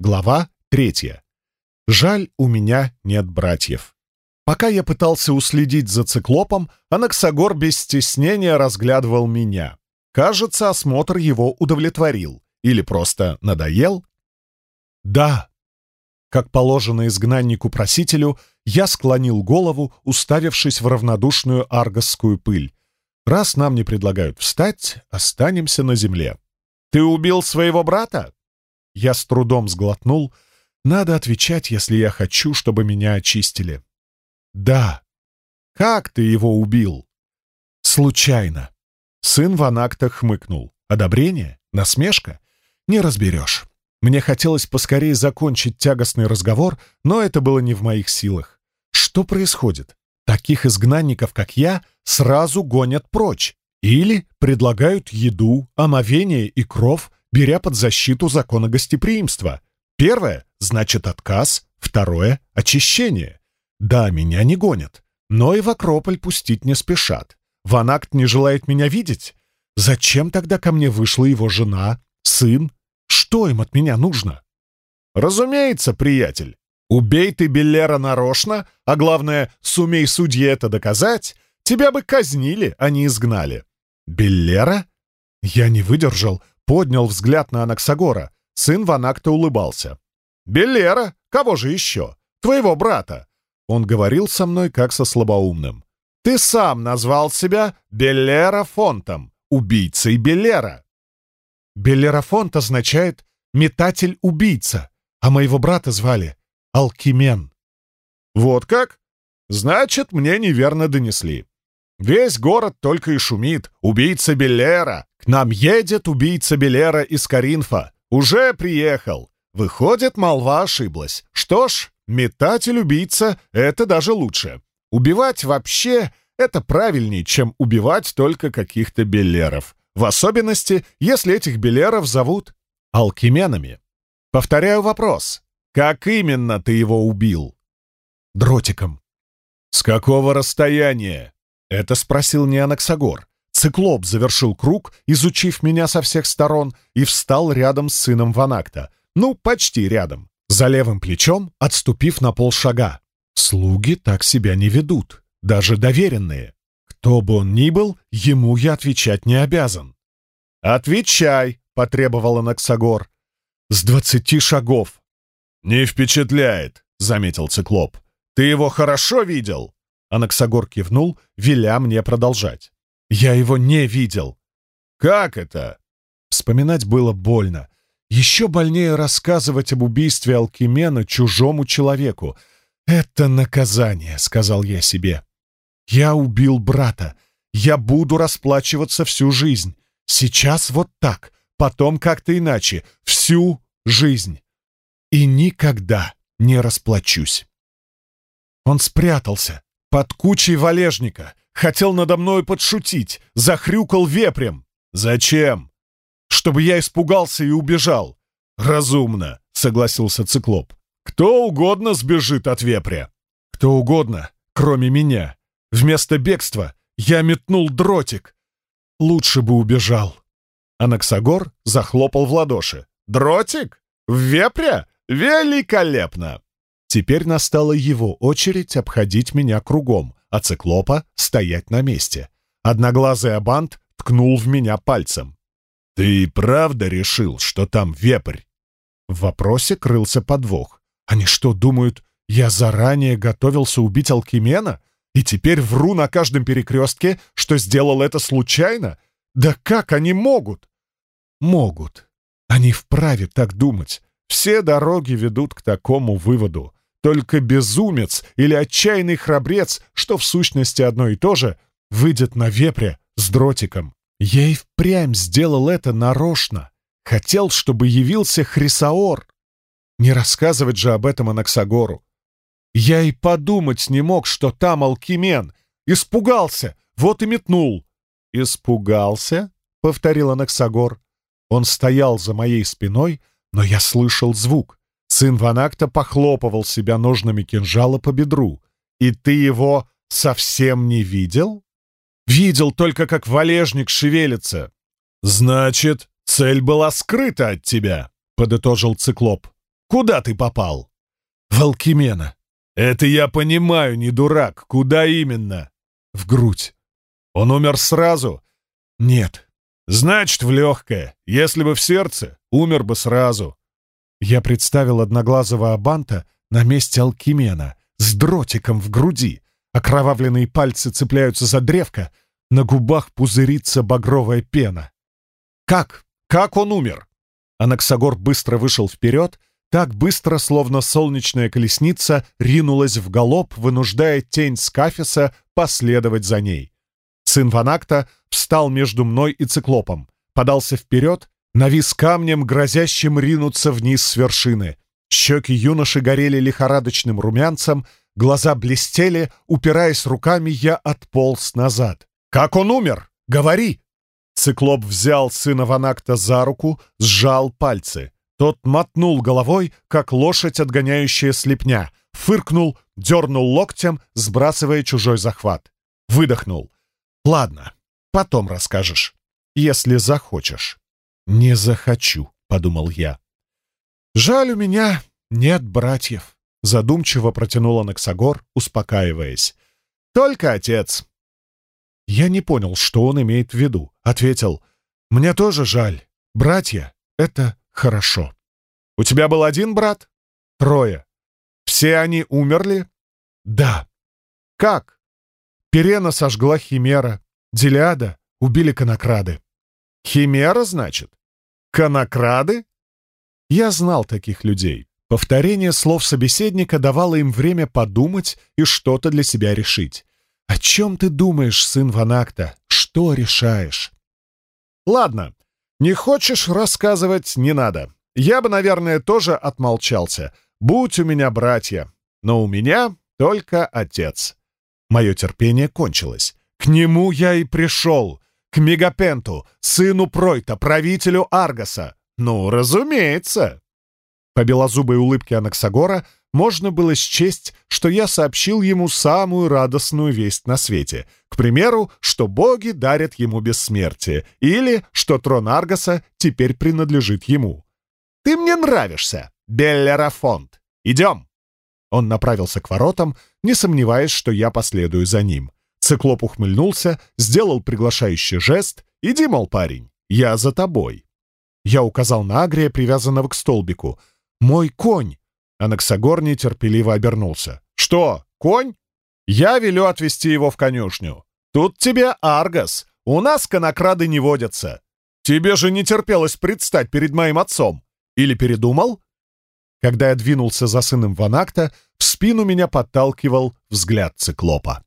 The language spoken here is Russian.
Глава третья. Жаль, у меня нет братьев. Пока я пытался уследить за циклопом, Анаксагор без стеснения разглядывал меня. Кажется, осмотр его удовлетворил. Или просто надоел? Да. Как положено изгнаннику-просителю, я склонил голову, уставившись в равнодушную аргосскую пыль. Раз нам не предлагают встать, останемся на земле. «Ты убил своего брата?» Я с трудом сглотнул. Надо отвечать, если я хочу, чтобы меня очистили. Да. Как ты его убил? Случайно. Сын Ванакта хмыкнул. Одобрение? Насмешка? Не разберешь. Мне хотелось поскорее закончить тягостный разговор, но это было не в моих силах. Что происходит? Таких изгнанников, как я, сразу гонят прочь. Или предлагают еду, омовение и кров, беря под защиту закона гостеприимства. Первое — значит отказ, второе — очищение. Да, меня не гонят, но и в Акрополь пустить не спешат. Ванакт не желает меня видеть? Зачем тогда ко мне вышла его жена, сын? Что им от меня нужно? Разумеется, приятель. Убей ты Беллера нарочно, а главное, сумей судье это доказать, тебя бы казнили, а не изгнали. Беллера? Я не выдержал, поднял взгляд на Анаксагора. Сын Ванакта улыбался. «Беллера! Кого же еще? Твоего брата!» Он говорил со мной, как со слабоумным. «Ты сам назвал себя Беллера Фонтом, убийцей Беллера!» «Беллера Фонт означает «метатель-убийца», а моего брата звали Алкимен». «Вот как? Значит, мне неверно донесли. Весь город только и шумит. Убийца Беллера! К нам едет убийца Беллера из Каринфа. Уже приехал. Выходит, молва ошиблась. Что ж, метатель-убийца — это даже лучше. Убивать вообще — это правильнее, чем убивать только каких-то Беллеров. В особенности, если этих Беллеров зовут алкименами. Повторяю вопрос. Как именно ты его убил? Дротиком. С какого расстояния? Это спросил не Анаксагор. Циклоп завершил круг, изучив меня со всех сторон, и встал рядом с сыном Ванакта. Ну, почти рядом. За левым плечом, отступив на полшага. Слуги так себя не ведут, даже доверенные. Кто бы он ни был, ему я отвечать не обязан. «Отвечай!» — потребовал Анаксагор. «С двадцати шагов». «Не впечатляет», — заметил Циклоп. «Ты его хорошо видел?» Анаксагор кивнул, веля мне продолжать. «Я его не видел». «Как это?» Вспоминать было больно. Еще больнее рассказывать об убийстве Алкимена чужому человеку. «Это наказание», — сказал я себе. «Я убил брата. Я буду расплачиваться всю жизнь. Сейчас вот так, потом как-то иначе. Всю жизнь. И никогда не расплачусь». Он спрятался, под кучей валежника. Хотел надо мной подшутить. Захрюкал вепрем. Зачем? Чтобы я испугался и убежал. Разумно, согласился циклоп. Кто угодно сбежит от вепря. Кто угодно, кроме меня. Вместо бегства я метнул дротик. Лучше бы убежал. Анаксагор захлопал в ладоши. «Дротик? В вепря? Великолепно!» Теперь настала его очередь обходить меня кругом, а циклопа — стоять на месте. Одноглазый Абант ткнул в меня пальцем. «Ты правда решил, что там вепрь?» В вопросе крылся подвох. «Они что, думают, я заранее готовился убить Алкимена? И теперь вру на каждом перекрестке, что сделал это случайно? Да как они могут?» «Могут. Они вправе так думать. Все дороги ведут к такому выводу. Только безумец или отчаянный храбрец, что в сущности одно и то же, выйдет на вепре с дротиком. Я и впрямь сделал это нарочно. Хотел, чтобы явился Хрисаор. Не рассказывать же об этом Анаксагору. Я и подумать не мог, что там Алкимен. Испугался, вот и метнул. «Испугался?» — повторил Анаксагор. Он стоял за моей спиной, но я слышал звук. Сын Ванакта похлопывал себя ножными кинжала по бедру. «И ты его совсем не видел?» «Видел только, как валежник шевелится». «Значит, цель была скрыта от тебя», — подытожил циклоп. Куда ты попал?» «В Алкимена». «Это я понимаю, не дурак. Куда именно?» «В грудь». «Он умер сразу?» «Нет». «Значит, в легкое. Если бы в сердце, умер бы сразу». Я представил одноглазого Абанта на месте Алкимена с дротиком в груди. Окровавленные пальцы цепляются за древко, на губах пузырится багровая пена. «Как? Как он умер?» Анаксагор быстро вышел вперед, так быстро, словно солнечная колесница, ринулась в галоп, вынуждая тень Скафиса последовать за ней. Сын Ванакта встал между мной и циклопом, подался вперед, навис камнем, грозящим ринуться вниз с вершины. Щеки юноши горели лихорадочным румянцем, глаза блестели, упираясь руками, я отполз назад. «Как он умер? Говори!» Циклоп взял сына Ванакта за руку, сжал пальцы. Тот мотнул головой, как лошадь, отгоняющая слепня, фыркнул, дернул локтем, сбрасывая чужой захват. Выдохнул. «Ладно, потом расскажешь, если захочешь». «Не захочу», — подумал я. «Жаль, у меня нет братьев», — задумчиво протянул Анаксагор, успокаиваясь. «Только отец. Я не понял, что он имеет в виду. Ответил, «Мне тоже жаль. Братья — это хорошо». «У тебя был один брат?» «Трое. Все они умерли?» «Да». «Как?» Перена сожгла Химера. Делиада убили конокрады. «Химера, значит? Конокрады?» Я знал таких людей. Повторение слов собеседника давало им время подумать и что-то для себя решить. «О чем ты думаешь, сын Ванакта? Что решаешь?» «Ладно, не хочешь рассказывать — не надо. Я бы, наверное, тоже отмолчался. Будь у меня братья. Но у меня только отец». Мое терпение кончилось. К нему я и пришел. К Мегапенту, сыну Пройта, правителю Аргаса. Ну, разумеется. По белозубой улыбке Анаксагора можно было счесть, что я сообщил ему самую радостную весть на свете. К примеру, что боги дарят ему бессмертие, или что трон Аргаса теперь принадлежит ему. «Ты мне нравишься, Беллерафонт. Идем!» Он направился к воротам, не сомневаясь, что я последую за ним. Циклоп ухмыльнулся, сделал приглашающий жест. «Иди, мол, парень, я за тобой». Я указал на Агрия, привязанного к столбику. «Мой конь!» Анаксагор нетерпеливо обернулся. «Что, конь? Я велю отвезти его в конюшню. Тут тебе Аргас. У нас конокрады не водятся. Тебе же не терпелось предстать перед моим отцом. Или передумал?» Когда я двинулся за сыном Ванакта, в спину меня подталкивал взгляд циклопа.